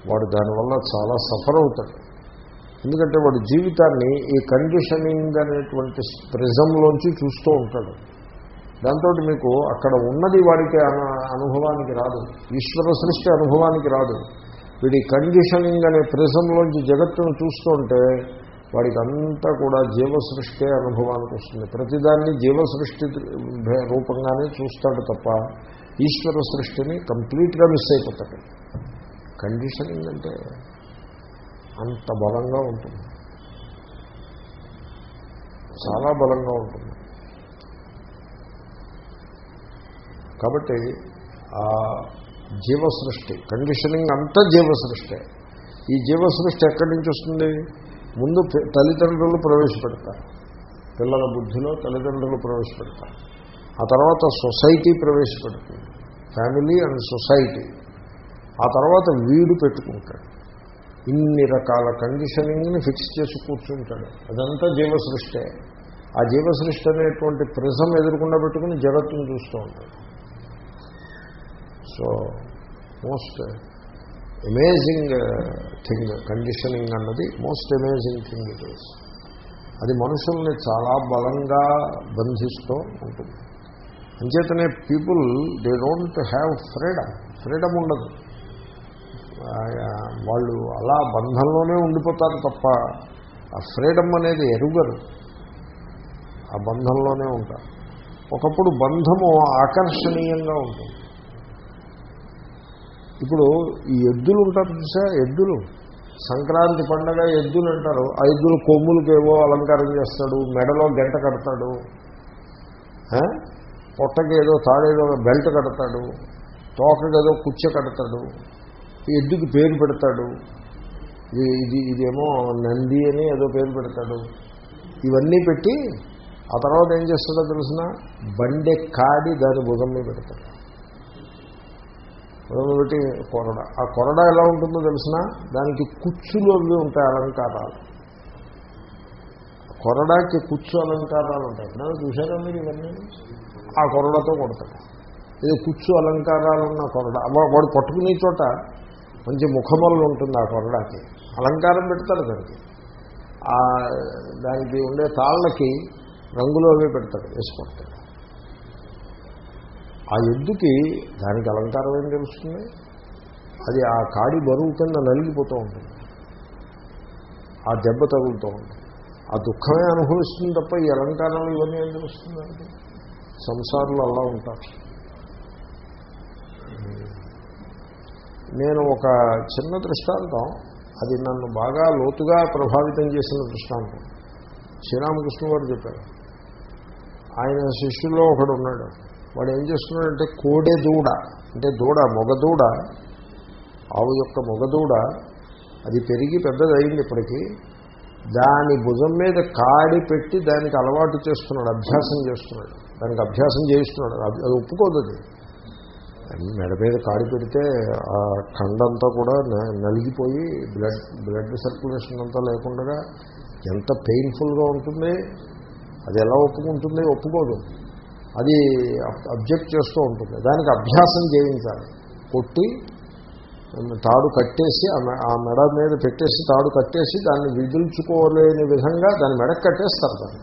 వాడు దానివల్ల చాలా సఫర్ అవుతాడు. ఎందుకంటే వాడి జీవితాన్ని ఈ కండిషనింగ్ అనేటువంటి ప్రిజంలోంచి చూస్తూ ఉంటాడు. దాంతో మీకు అక్కడ ఉన్నది వాడికి అనుభవానికి రాదు. ఈశ్వర సృష్టి అనుభవానికి రాదు. వీడి కండిషనింగ్ అనే ప్రిజంలోంచి జగత్తును చూస్తుంటే వాడికి అంతా కూడా జీవసృష్టి అనుభవానికి వస్తుంది. ప్రతిదాన్ని జీవసృష్టి రూపంగానే చూస్తాడు తప్ప ఈశ్వర సృష్టిని కంప్లీట్గా మిస్ అయిపోతాడు. కండిషనింగ్ అంటే అంత బలంగా ఉంటుంది. చాలా బలంగా ఉంటుంది. కాబట్టి జీవసృష్టి కండిషనింగ్ అంతా జీవసృష్టి. ఈ జీవసృష్టి ఎక్కడి నుంచి వస్తుంది? ముందు తల్లిదండ్రులు ప్రవేశపెడతారు. పిల్లల బుద్ధిలో తల్లిదండ్రులు ప్రవేశపెడతారు. ఆ తర్వాత సొసైటీ ప్రవేశపెడుతుంది. Family and society. ఆ తర్వాత వీడు పెట్టుకుంటాడు. ఇన్ని రకాల కండిషనింగ్ని ఫిక్స్ చేసి కూర్చుంటాడు. అదంతా జీవ సృష్టే ఆ జీవ సృష్టి అనేటువంటి ప్రిజం ఎదురకుండా పెట్టుకుని జగత్తును చూస్తూ ఉంటాడు. So most amazing thing conditioning అన్నది most amazing thing it is అది మనుషుల్ని చాలా బలంగా బంధిస్తూ ఉంటుంది. అంచేతనే people they don't have freedom freedom ఉండదు. వాళ్ళు అలా బంధంలోనే ఉండిపోతారు తప్ప ఆ ఫ్రీడమ్ అనేది ఎరుగరు. ఆ బంధంలోనే ఉంటారు. ఒకప్పుడు బంధము ఆకర్షణీయంగా ఉంటుంది. ఇప్పుడు ఈ ఎద్దులు ఉంటారు చూసా? ఎద్దులు. సంక్రాంతి పండగ ఎద్దులు అంటారు. ఆ ఎద్దులు కొమ్ములకేవో అలంకారం చేస్తాడు మెడలో గంట కడతాడు పొట్టకి ఏదో తాడేదో బెల్ట్ కడతాడు తోకకి ఏదో కుచ్చ కడతాడు ఎద్దుకి పేరు పెడతాడు. ఇది ఇది ఇదేమో నంది అని ఏదో పేరు పెడతాడు. ఇవన్నీ పెట్టి ఆ తర్వాత ఏం చేస్తాడో తెలిసిన? బండె కాడి దాని భుజం మీద పెడతాడు. ఒకటి కొరడ. ఆ కొరడ ఎలా ఉంటుందో తెలిసిన దానికి కుచ్చులు అవి ఉంటాయి అలంకారాలు. కొరడాకి కుచ్చు అలంకారాలు ఉంటాయి. ఎప్పుడైనా చూసారా మీరు ఇవన్నీ? ఆ కొరడతో కొడతాడు ఇది కుచ్చు అలంకారాలు ఉన్న కొరడ. వాడు పట్టుకునే చోట మంచి ముఖమల్లు ఉంటుంది ఆ కొరడాకి. అలంకారం పెడతాడు దానికి. ఆ దానికి ఉండే తాళ్ళకి రంగులు అవి పెడతాడు వేసుకుంటాడు ఆ ఎద్దుకి దానికి అలంకారం ఏం తెలుస్తుంది? అది ఆ కాడి బరువు కింద నలిగిపోతూ ఉంటుంది. ఆ దెబ్బ తగులుతూ ఉంటుంది. ఆ దుఃఖమే అనుభవిస్తుంది తప్ప ఈ అలంకారాలు ఇవన్నీ ఏం తెలుస్తుంది సంసారంలో అలా ఉంటారు. నేను ఒక చిన్న దృష్టాంతం. అది నన్ను బాగా లోతుగా ప్రభావితం చేసిన దృష్టాంతం. శ్రీరామకృష్ణ గారు చెప్పారు. ఆయన శిష్యుల్లో ఒకడు ఉన్నాడు. వాడు ఏం చేస్తున్నాడంటే కోడె దూడ అంటే దూడ మొగదూడ ఆవు యొక్క మొగదూడ అది పెరిగి పెద్దదైంది ఇప్పటికీ. దాని భుజం మీద కాడి పెట్టి దానికి అలవాటు చేస్తున్నాడు అభ్యాసం చేస్తున్నాడు. దానికి అభ్యాసం చేయిస్తున్నాడు. అది అది ఒప్పుకోదు అది. మెడ మీద కాడి పెడితే ఆ కండంతా కూడా నలిగిపోయి బ్లడ్ బ్లడ్ సర్క్యులేషన్ అంతా లేకుండా ఎంత పెయిన్ఫుల్గా ఉంటుంది అది ఎలా ఒప్పుకుంటుంది ఒప్పుకోదు. అది అబ్జెక్ట్ చేస్తూ ఉంటుంది. దానికి అభ్యాసం చేయించాలి. కొట్టి తాడు కట్టేసి ఆ మెడ మీద పెట్టేసి తాడు కట్టేసి దాన్ని విదిల్చుకోలేని విధంగా దాని మెడకు కట్టేస్తారు దాన్ని.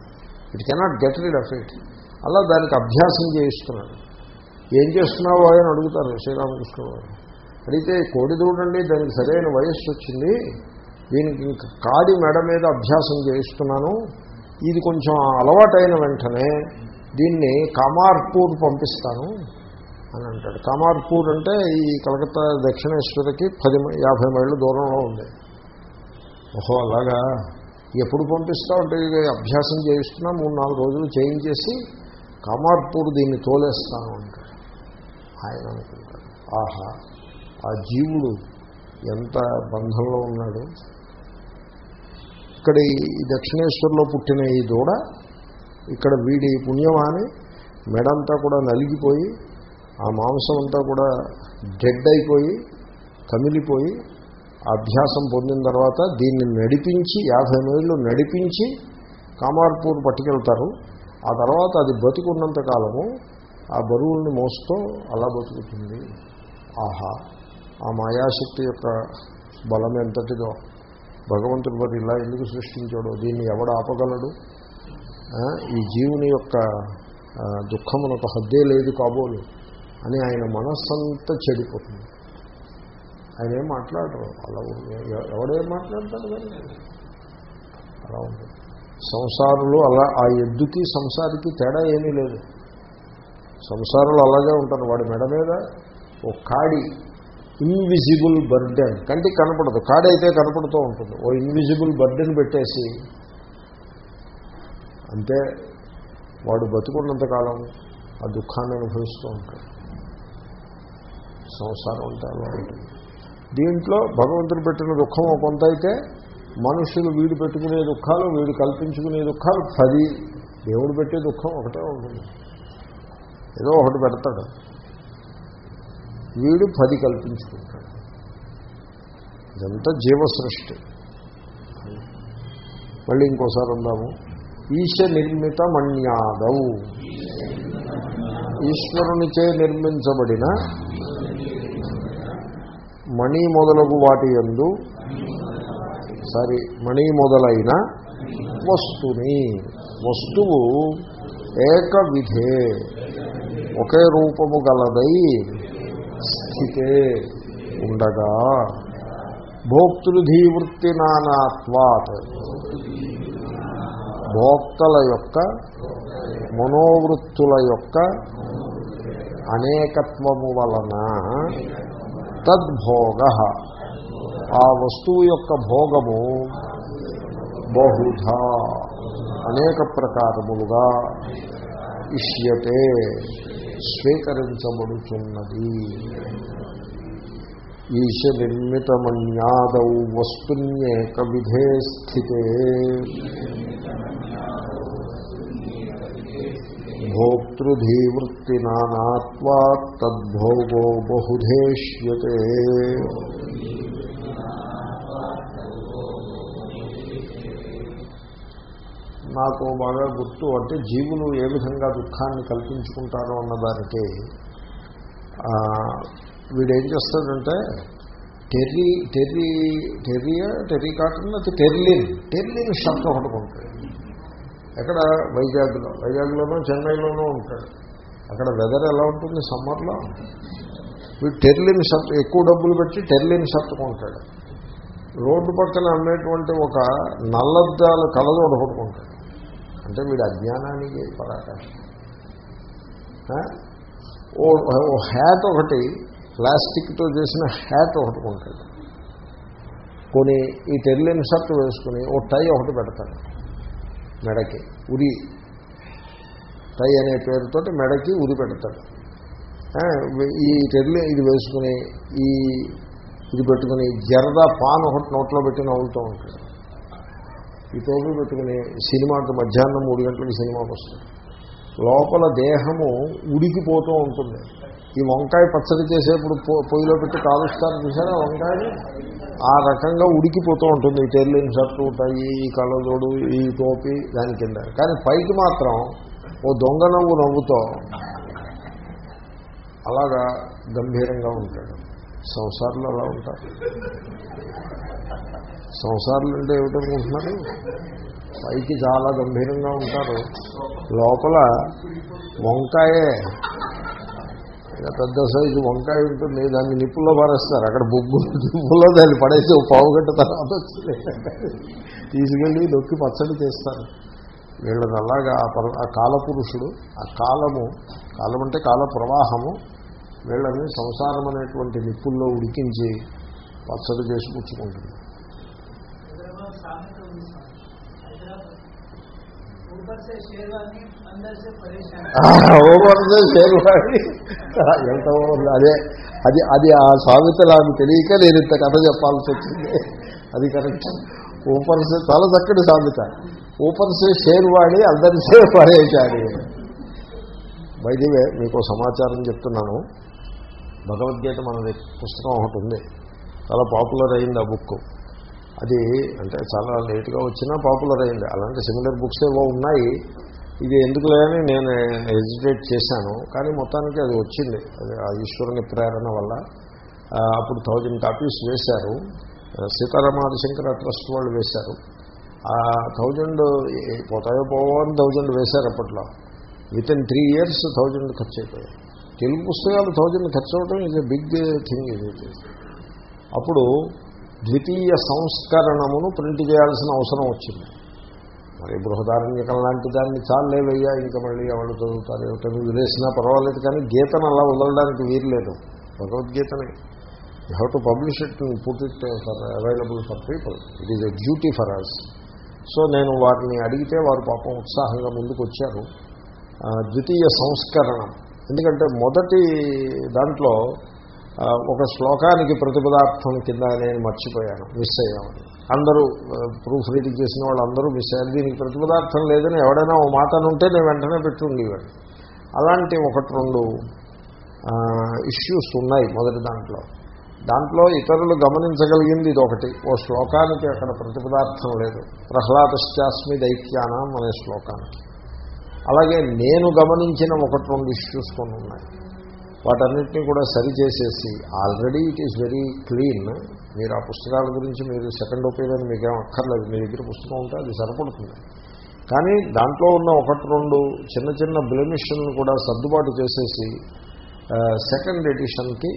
It cannot get rid of it అలా దానికి అభ్యాసం చేయిస్తున్నాడు. ఏం చేస్తున్నావు అని అడుగుతారు శ్రీరామకృష్ణ అడిగితే కోడి దూడండి దానికి సరైన వయస్సు వచ్చింది. దీనికి కాడి మెడ మీద అభ్యాసం చేయిస్తున్నాను. ఇది కొంచెం అలవాటైన వెంటనే దీన్ని కామార్పూర్ పంపిస్తాను అని అంటాడు. కామార్పూర్ అంటే ఈ కలకత్తా దక్షిణేశ్వరికి పది యాభై మైళ్ళ దూరంలో ఉంది. ఓహో అలాగా? ఎప్పుడు పంపిస్తావు అంటే అభ్యాసం చేయిస్తున్నా మూడు నాలుగు రోజులు చేయించేసి కామార్పూర్ దీన్ని తోలేస్తాను అంటాడు. ఆయన అనుకుంటాడు. ఆహా ఆ జీవుడు ఎంత బంధంలో ఉన్నాడు. ఇక్కడ ఈ దక్షిణేశ్వర్లో పుట్టిన ఈ దూడ ఇక్కడ వీడి పుణ్యమాని మెడంతా కూడా నలిగిపోయి ఆ మాంసం అంతా కూడా డెడ్ అయిపోయి కమిలిపోయి అభ్యాసం పొందిన తర్వాత దీన్ని నడిపించి యాభై మైళ్ళు నడిపించి కామార్పూర్ పట్టుకెళ్తారు. ఆ తర్వాత అది బతుకున్నంత కాలము ఆ బరువుల్ని మోస్తూ అలా బతుకుతుంది. ఆహా! ఆ మాయాశక్తి యొక్క బలం ఎంతటిదో భగవంతుడు మరి ఇలా ఎందుకు సృష్టించాడో? దీన్ని ఎవడు ఆపగలడు? ఈ జీవుని యొక్క దుఃఖమునకు హద్దే లేదు కాబోలు అని ఆయన మనస్సంతా చెడిపోతుంది. ఆయన ఏం మాట్లాడరు అలా ఎవడేం మాట్లాడతాడు కానీ అలా ఉంటుంది సంసారులు అలా ఆ ఎద్దుకి సంసారికి తేడా ఏమీ లేదు. సంసారులు అలాగే ఉంటారు. వాడి మెడ మీద ఓ కాడి ఇన్విజిబుల్ బర్డెన్. కంటికి కనపడదు. కాడి అయితే కనపడుతూ ఉంటుంది. ఓ ఇన్విజిబుల్ బర్డెన్ పెట్టేసి అంతే వాడు బతుకున్నంతకాలం ఆ దుఃఖాన్ని అనుభవిస్తూ ఉంటాడు. సంసారం అంటే అలా ఉంటుంది దీంట్లో భగవంతుడు పెట్టిన దుఃఖం ఒక కొంత అయితే మనుషులు వీడు పెట్టుకునే దుఃఖాలు వీడు కల్పించుకునే దుఃఖాలు పది. దేవుడు పెట్టే దుఃఖం ఒకటే ఉంటుంది. ఏదో ఒకటి పెడతాడు. వీడు పది కల్పించుకుంటాడు. ఇదంతా జీవసృష్టి. మళ్ళీ ఇంకోసారి ఉందాము ఈశ నిర్మిత మణ్యాదవు ఈశ్వరునిచే నిర్మించబడిన మణి మొదలగు వాటి యందు సారీ మణి మొదలైన వస్తుని వస్తువు ఏక విధే ఒకే రూపము గలదై స్థితే ఉండగా. భోక్తృధీవృత్తి నానాత్వాత్ భోక్తల యొక్క మనోవృత్తుల యొక్క అనేకత్వము వలన తద్భోగ. ఆ వస్తువు యొక్క భోగము బహుధ. అనేక ప్రకారములుగా ఇష్యతే స్వీకరించబడుతున్నది ఈశ నిర్మితమన్యాదౌ వస్తున్యేక విధే స్థితే. భోక్తృధీవృత్తి నానాత్వా తద్భోగో బహుధేష్యతే. నాకు బాగా గుర్తు అంటే జీవులు ఏ విధంగా దుఃఖాన్ని కల్పించుకుంటారో అన్నదానికి వీడేం చేస్తాడంటే టెర్రీ టెర్రీ టెర్రియా టెర్రీ కాకుండా అది టెర్లిన్ టెర్లిన్ శబ్దం ఒకటి ఎక్కడ? వైజాగ్లో. వైజాగ్లోనూ చెన్నైలోనూ ఉంటాడు. అక్కడ వెదర్ ఎలా ఉంటుంది? సమ్మర్లో వీడు టెర్లిన్ షర్ట్ ఎక్కువ డబ్బులు పెట్టి టెర్లిన్ షర్ట్ కొంటాడు. రోడ్డు పక్కన అమ్మేటువంటి ఒక నల్లద్దాలు కలదు కొట్టుకుంటాడు అంటే వీడు అజ్ఞానానికి పరాకాష్ట. ఓ ఓ హ్యాట్ ఒకటి ప్లాస్టిక్తో చేసిన హ్యాట్ ఒకటి కొంటాడు. కొని ఈ టెర్లిన్ షర్ట్ వేసుకుని ఓ టై ఒకటి పెడతాడు. మెడకి ఉరి. టై అనే పేరుతో మెడకి ఉరి పెడతాడు. ఈ టెర్లి ఇది వేసుకుని ఈ ఇది పెట్టుకుని జరద పాన్ ఒకటి నోట్లో పెట్టి నవ్వుతూ ఉంటాడు. ఈ టోపీ పెట్టుకుని సినిమాకి మధ్యాహ్నం మూడు గంటలకి సినిమాకి వస్తుంది. లోపల దేహము ఉడికిపోతూ ఉంటుంది. ఈ వంకాయ పచ్చడి చేసేప్పుడు పొయ్యిలో పెట్టి కాలుస్తారు చూసారా వంకాయని? ఆ రకంగా ఉడికిపోతూ ఉంటుంది. ఈ టెర్లిన్ షర్టు ఉంటాయి ఈ కళ్ళజోడు ఈ టోపీ దాని కింద. కానీ పైకి మాత్రం ఓ దొంగ నవ్వు నవ్వుతో అలాగా గంభీరంగా ఉంటాడు. సంసారంలో అలా ఉంటారు. సంసారాలు అంటే ఏమిటనుకుంటున్నారు? పైకి చాలా గంభీరంగా ఉంటారు. లోపల వంకాయే పెద్ద సైజు వంకాయ ఉంటుంది దాన్ని నిప్పుల్లో పారేస్తారు. అక్కడ బొగ్గు నిప్పుల్లో దాన్ని పడేసి పావు గంట తర్వాత తీసుకెళ్ళి నొక్కి పచ్చడి చేస్తారు. వీళ్ళని అలాగా ఆ కాలపురుషుడు ఆ కాలము కాలం అంటే కాల ప్రవాహము వీళ్ళని సంసారం అనేటువంటి నిప్పుల్లో ఉడికించి పచ్చడి చేసి పుచ్చుకుంటుంది. ఓవర్సే షేర్వాణి ఎంత బాగుంది అదే అది అది ఆ సామెత నాకు తెలియక నేను ఇంత కథ చెప్పాల్సి వచ్చింది. అది కరెక్ట్. ఊపర్సే చాలా చక్కటి సామెత. ఊపర్సే షేర్వాణి అందరిసే పరేశాడు బయటివే మీకు సమాచారం చెప్తున్నాను. భగవద్గీత మనది పుస్తకం ఒకటి ఉంది. చాలా పాపులర్ అయింది ఆ బుక్ అది అంటే చాలా లేటుగా వచ్చినా పాపులర్ అయింది. అలాంటి సిమిలర్ బుక్స్ ఏవో ఉన్నాయి. ఇది ఎందుకు లేని నేను హెజిటేట్ చేశాను. కానీ మొత్తానికి అది వచ్చింది. అది ఆ ఈశ్వరుని ప్రేరణ వల్ల. అప్పుడు థౌజండ్ కాపీస్ వేశారు. సీతారామాదిశంకర ట్రస్ట్ వాళ్ళు వేశారు. ఆ థౌజండ్ పోతాయో పోవో అని థౌజండ్ వేశారు అప్పట్లో. With in three years thousand ఖర్చు అయిపోయాయి తెలుగు పుస్తకాలు థౌజండ్ ఖర్చు అవడం ఇది బిగ్ థింగ్ ఇది అప్పుడు ద్వితీయ సంస్కరణమును ప్రింట్ చేయాల్సిన అవసరం వచ్చింది. మరి బృహదారణ్యకం లాంటి దాన్ని చాలేవయ్యా ఇంకా మళ్ళీ ఎవరు చదువుతారు ఏమిటో వదిలేసినా పర్వాలేదు కానీ గీతను అలా వదలడానికి వీరలేదు భగవద్గీతని you have to publish it put it for available for people. It is a duty for us so నేను వారిని అడిగితే వారు పాపం ఉత్సాహంగా ముందుకు వచ్చారు. ద్వితీయ సంస్కరణం. ఎందుకంటే మొదటి దాంట్లో ఒక శ్లోకానికి ప్రతిపదార్థం కింద నేను మర్చిపోయాను మిస్ అయ్యామని అందరూ ప్రూఫ్ రీడింగ్ చేసిన వాళ్ళు అందరూ మిస్ అయ్యారు. దీనికి ప్రతిపదార్థం లేదని ఎవడైనా ఓ మాట ఉంటే నేను వెంటనే పెట్టుండేవాడు అలాంటి ఒకటి రెండు ఇష్యూస్ ఉన్నాయి మొదటి దాంట్లో. దాంట్లో ఇతరులు గమనించగలిగింది ఇది ఒకటి ఓ శ్లోకానికి అక్కడ ప్రతిపదార్థం లేదు. ప్రహ్లాదశ్చాస్మి దైత్యానం అనే శ్లోకానికి. అలాగే నేను గమనించిన ఒకటి రెండు ఇష్యూస్ కొన్ని ఉన్నాయి. వాటన్నిటినీ కూడా సరిచేసేసి already it is very clean. మీరు ఆ పుస్తకాల గురించి మీరు సెకండ్ ఒపీనియన్ మీకేం అక్కర్లేదు. మీ దగ్గర పుస్తకం ఉంటే అది సరిపడుతుంది. కానీ దాంట్లో ఉన్న ఒకటి రెండు చిన్న చిన్న బ్లెమిషన్లు కూడా సర్దుబాటు చేసేసి second ఎడిషన్కి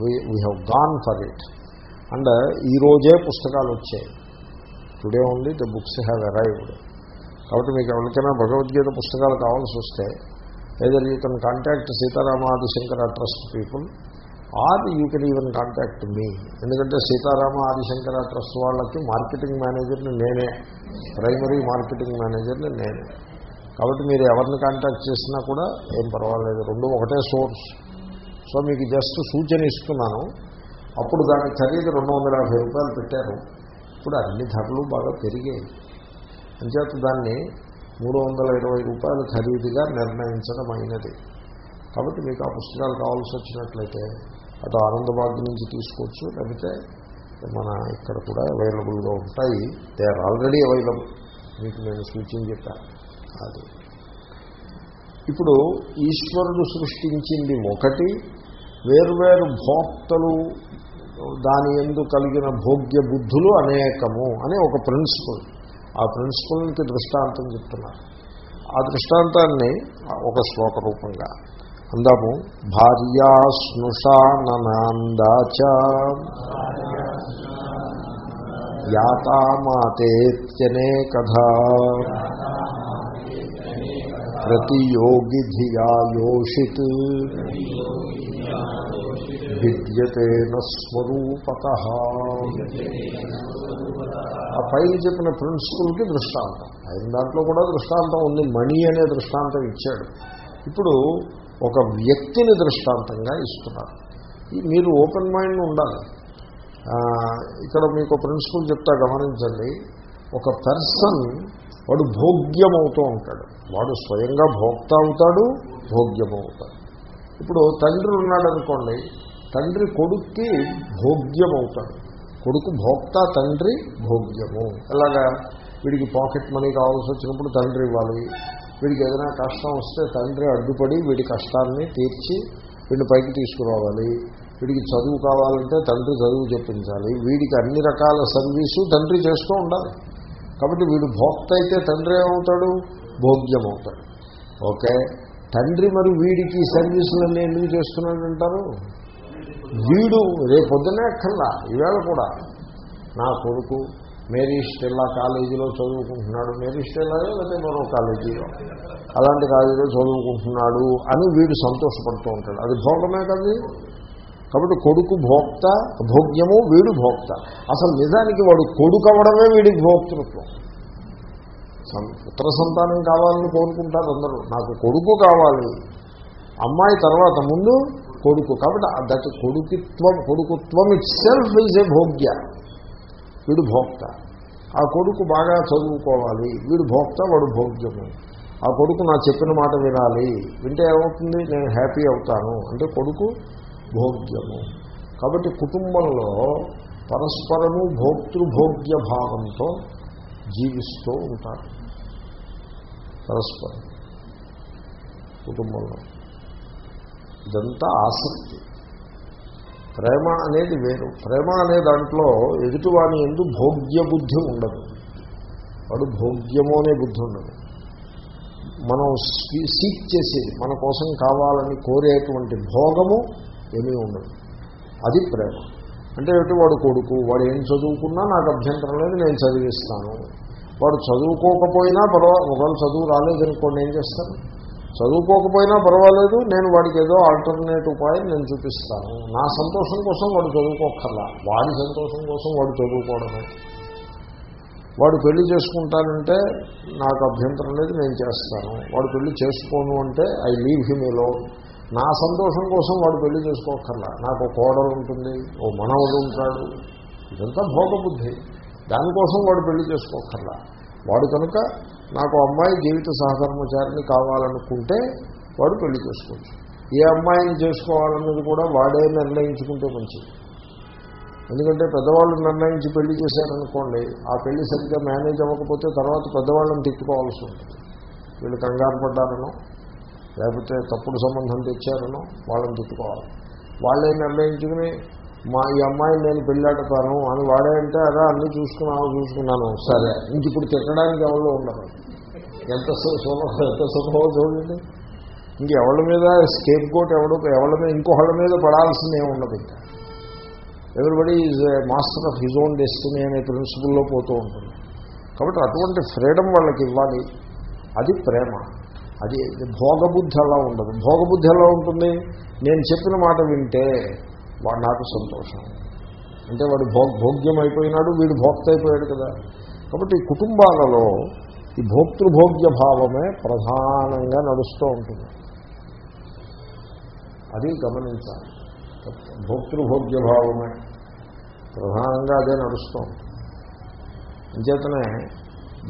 we have gone for it and ఈరోజే పుస్తకాలు వచ్చాయి. Today only the books have arrived కాబట్టి మీకు ఎవరికైనా భగవద్గీత పుస్తకాలు కావాల్సి వస్తే either you can contact Sitaramadi Shankara trust people or you can even contact me ఎందుకంటే సీతారామ ఆదిశంకర ట్రస్ట్ వాళ్ళకి మార్కెటింగ్ మేనేజర్ని నేనే ప్రైమరీ మార్కెటింగ్ మేనేజర్ని నేనే. కాబట్టి మీరు ఎవరిని కాంటాక్ట్ చేసినా కూడా ఏం పర్వాలేదు. రెండు ఒకటే సోర్స్ సో మీకు జస్ట్ సూచన ఇస్తున్నాను. అప్పుడు దాని ఖరీదు రెండు వందల యాభై రూపాయలు పెట్టారు. ఇప్పుడు అన్ని ధరలు బాగా పెరిగాయి. అంచేత దాన్ని మూడు వందల ఇరవై రూపాయలు ఖరీదుగా నిర్ణయించడం అయినది. కాబట్టి మీకు ఆ పుస్తకాలు కావాల్సి వచ్చినట్లయితే అటు ఆనందబాద్ నుంచి తీసుకోవచ్చు. లేకపోతే మన ఇక్కడ కూడా అవైలబుల్గా ఉంటాయి. They are already available. మీకు నేను సూచన చెప్పాను అది. ఇప్పుడు ఈశ్వరుడు సృష్టించింది ఒకటి. వేర్వేరు భోక్తలు దాని ఎందు కలిగిన భోగ్య బుద్ధులు అనేకము అనే ఒక ప్రిన్సిపల్. ఆ ప్రిన్సిపల్కి దృష్టాంతం చెప్తున్నారు ఆ దృష్టాంతాన్ని ఒక శ్లోక రూపంగా. అందాము భార్యా స్నుషా ననాందాచ యాతామాతేత్యనే కథా. ప్రతియోగి ధియా యోషిత్ విద్యతేన స్వరూపత. ఆ పైన చెప్పిన ప్రిన్సిపుల్కి దృష్టాంతం. ఆయన దాంట్లో కూడా దృష్టాంతం ఉంది. మణి అనే దృష్టాంతం ఇచ్చాడు. ఇప్పుడు ఒక వ్యక్తిని దృష్టాంతంగా ఇస్తున్నారు. మీరు ఓపెన్ మైండ్ ఉండాలి. ఇక్కడ మీకు ప్రిన్సిపల్ చెప్తా గమనించండి. ఒక పర్సన్ వాడు భోగ్యమవుతూ ఉంటాడు. వాడు స్వయంగా భోక్త అవుతాడు భోగ్యమవుతాడు. ఇప్పుడు తండ్రి ఉన్నాడనుకోండి తండ్రి కొడుక్కి భోగ్యమవుతాడు. కొడుకు భోక్త తండ్రి భోగ్యము. ఎలాగా? వీడికి పాకెట్ మనీ కావాల్సి వచ్చినప్పుడు తండ్రి ఇవ్వాలి. వీడికి ఏదైనా కష్టం వస్తే తండ్రి అడ్డుపడి వీడి కష్టాన్ని తీర్చి వీడిని పైకి తీసుకురావాలి. వీడికి చదువు కావాలంటే తండ్రి చదువు చెప్పించాలి. వీడికి అన్ని రకాల సర్వీసు తండ్రి చేస్తూ ఉండాలి. కాబట్టి వీడు భోక్త అయితే తండ్రి ఏమవుతాడు? భోగ్యం అవుతాడు ఓకే. తండ్రి మరి వీడికి సర్వీసులన్నీ ఎందుకు చేస్తున్నాడంటారు? వీడు రేపొద్దునే అక్కర్లా ఈవేళ కూడా. నా కొడుకు మేరీ స్టెల్లా కాలేజీలో చదువుకుంటున్నాడు. మేరీ స్టెల్లా లేకపోతే మరో కాలేజీలో అలాంటి కాలేజీలో చదువుకుంటున్నాడు అని వీడు సంతోషపడుతూ ఉంటాడు. అది భోగమే కదా? కాబట్టి కొడుకు భోక్త భోగ్యము వీడు భోక్త. అసలు నిజానికి వాడు కొడుకు అవడమే వీడికి భోక్తృత్వం. పుత్ర సంతానం కావాలని కోరుకుంటారు అందరూ. నాకు కొడుకు కావాలి. అమ్మాయి తర్వాత ముందు కొడుకు. కాబట్టి దట్ కొడుకుత్వం కొడుకుత్వం ఇట్ సెల్ఫ్ ఈజ్ ఏ భోగ్య. వీడు భోక్త. ఆ కొడుకు బాగా చదువుకోవాలి. వీడు భోక్త వాడు భోగ్యము. ఆ కొడుకు నా చెప్పిన మాట వినాలి. వింటే ఏమవుతుంది? నేను హ్యాపీ అవుతాను. అంటే కొడుకు భోగ్యము. కాబట్టి కుటుంబంలో పరస్పరము భోక్తృభోగ్య భావంతో జీవిస్తూ ఉంటారు. పరస్పరం. కుటుంబంలో. ఇదంతా ఆసక్తి. ప్రేమ అనేది వేరు. ప్రేమ అనే దాంట్లో ఎదుటివాని ఎందు భోగ్య బుద్ధి ఉండదు. వాడు భోగ్యము అనే బుద్ధి ఉండదు. మనం సీక్ చేసేది మన కోసం కావాలని కోరేటువంటి భోగము ఏమీ ఉండదు. అది ప్రేమ. అంటే ఏమిటి? వాడు కొడుకు వాడు ఏం చదువుకున్నా నాకు అభ్యంతరం లేదు నేను చదివిస్తాను. వాడు చదువుకోకపోయినా పర్వాలేదు ఒకవేళ చదువు రాలేదనుకోండి ఏం చేస్తాను చదువుకోకపోయినా పర్వాలేదు నేను వాడికి ఏదో ఆల్టర్నేట్ ఉపాయం నేను చూపిస్తాను. నా సంతోషం కోసం వాడు చదువుకోకర్లా వాడి సంతోషం కోసం వాడు చదువుకోవడమే. వాడు పెళ్ళి చేసుకుంటానంటే నాకు అభ్యంతరం లేదు నేను చేస్తాను. వాడు పెళ్ళి చేసుకోను అంటే ఐ లీవ్ హిమ్ ఎలో నా సంతోషం కోసం వాడు పెళ్ళి చేసుకోకర్లా నాకు కోడలు ఉంటుంది ఓ మనవడు ఉంటాడు. ఇదంతా భోగబుద్ధి. దానికోసం వాడు పెళ్ళి చేసుకోకర్లా వాడు కనుక నాకు అమ్మాయి జీవిత సహకర్మచారిని కావాలనుకుంటే వాడు పెళ్ళి చేసుకోవచ్చు. ఏ అమ్మాయిని చేసుకోవాలన్నది కూడా వాడే నిర్ణయించుకుంటే మంచిది. ఎందుకంటే పెద్దవాళ్ళు నిర్ణయించి పెళ్ళి చేశారనుకోండి ఆ పెళ్ళి సరిగ్గా మేనేజ్ అవ్వకపోతే తర్వాత పెద్దవాళ్ళని తిట్టుకోవాల్సి ఉంటుంది. వీళ్ళు కంగారు పడ్డారనో లేకపోతే తప్పుడు సంబంధం తెచ్చారనో వాళ్ళని తిట్టుకోవాలి. వాళ్ళే నిర్ణయించుకుని మా ఈ అమ్మాయిని నేను పెళ్ళాడతాను అని వాడే అంటే అదే అన్నీ చూసుకున్నాను చూసుకున్నాను. సరే. ఇంక ఇప్పుడు తిట్టడానికి ఎవరు ఉండరు. ఎంత ఎంత సుఖమో చూడండి. ఇంక ఎవరి మీద స్కేప్ కోట్ ఎవడు ఎవరి మీద ఇంకొకళ్ళ మీద పడాల్సిందే ఉండదు ఇంకా. Everybody is master of his own destiny అనే ప్రిన్సిపుల్లో పోతూ ఉంటుంది. కాబట్టి అటువంటి ఫ్రీడమ్ వాళ్ళకి ఇవ్వాలి. అది ప్రేమ. అది భోగబుద్ధి అలా ఉండదు. భోగబుద్ధి ఎలా ఉంటుంది? నేను చెప్పిన మాట వింటే వాడు నాకు సంతోషం. అంటే వాడు భోగ్ భోగ్యం అయిపోయినాడు వీడు భోక్త అయిపోయాడు కదా. కాబట్టి కుటుంబాలలో ఈ భోక్తృభోగ్య భావమే ప్రధానంగా నడుస్తూ ఉంటుంది. అది గమనించాలి. భోక్తృభోగ్య భావమే ప్రధానంగా అదే నడుస్తూ ఉంటుంది. అంచేతనే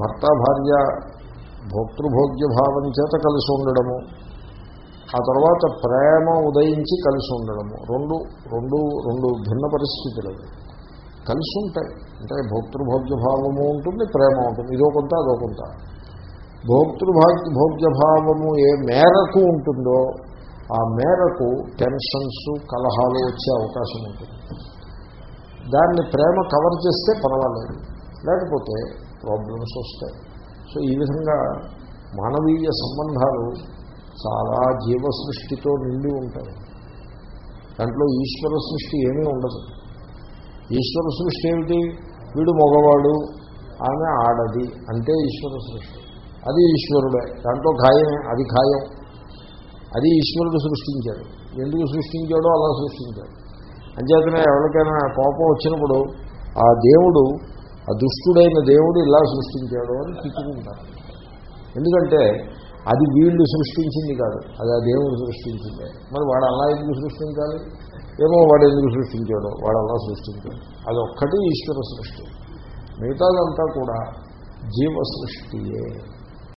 భర్త భార్య భోక్తృభోగ్య భావం చేత కలిసి ఉండడము ఆ తర్వాత ప్రేమ ఉదయించి కలిసి ఉండడము. రెండు రెండు రెండు భిన్న పరిస్థితులు. అవి కలిసి ఉంటాయి. అంటే భోక్తృభోగ్యభావము ఉంటుంది ప్రేమ ఉంటుంది. ఇదో కొంత అదో కొంత. భోక్తృభాగ్య భోగ్యభావము ఏ మేరకు ఉంటుందో ఆ మేరకు టెన్షన్స్ కలహాలు వచ్చే అవకాశం ఉంటుంది. దాన్ని ప్రేమ కవర్ చేస్తే పర్వాలేదు. లేకపోతే ప్రాబ్లమ్స్ వస్తాయి. సో ఈ విధంగా మానవీయ సంబంధాలు చాలా జీవ సృష్టితో నిండి ఉంటాయి. దాంట్లో ఈశ్వర సృష్టి ఏమీ ఉండదు. ఈశ్వర సృష్టి ఏమిటి? వీడు మగవాడు ఆమె ఆడది అంటే ఈశ్వర సృష్టి. అది ఈశ్వరుడే. దాంట్లో ఖాయమే అది ఖాయం. అది ఈశ్వరుడు సృష్టించాడు. ఎందుకు సృష్టించాడో అలా సృష్టించాడు. అంచేతనే ఎవరికైనా కోపం వచ్చినప్పుడు ఆ దేవుడు ఆ దుష్టుడైన దేవుడు ఇలా సృష్టించాడు అని తిట్టుకుంటారు ఎందుకంటే అది వీళ్ళు సృష్టించింది కాదు. అది ఆ దేవుడు సృష్టించింది. మరి వాడు అలా ఎందుకు సృష్టించాలి? ఏమో వాడు ఎందుకు సృష్టించాడు వాడు అలా సృష్టించాడు. అది ఒక్కటి ఈశ్వర సృష్టి. మిగతాదంతా కూడా జీవ సృష్టియే